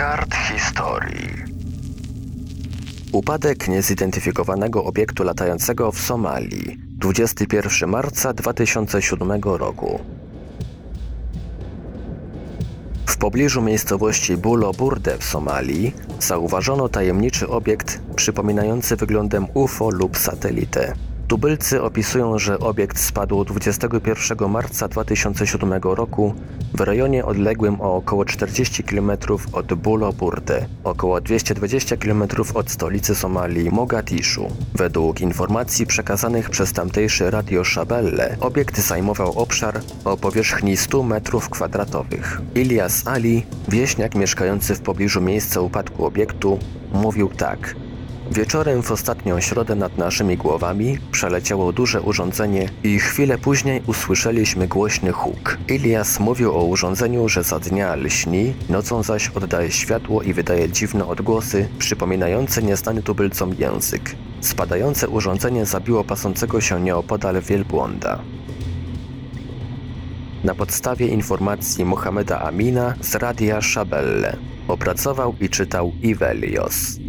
kart historii. Upadek niezidentyfikowanego obiektu latającego w Somalii 21 marca 2007 roku. W pobliżu miejscowości Bulo Burde w Somalii zauważono tajemniczy obiekt przypominający wyglądem UFO lub satelitę. Tubylcy opisują, że obiekt spadł 21 marca 2007 roku w rejonie odległym o około 40 km od Bulo Burde, około 220 km od stolicy Somalii Mogadiszu. Według informacji przekazanych przez tamtejszy radio Szabelle, obiekt zajmował obszar o powierzchni 100 m2. Ilias Ali, wieśniak mieszkający w pobliżu miejsca upadku obiektu, mówił tak – Wieczorem w ostatnią środę nad naszymi głowami przeleciało duże urządzenie i chwilę później usłyszeliśmy głośny huk. Ilias mówił o urządzeniu, że za dnia lśni, nocą zaś oddaje światło i wydaje dziwne odgłosy, przypominające nieznany tubylcom język. Spadające urządzenie zabiło pasącego się nieopodal wielbłąda. Na podstawie informacji Mohameda Amina z radia Szabelle opracował i czytał Ivelios.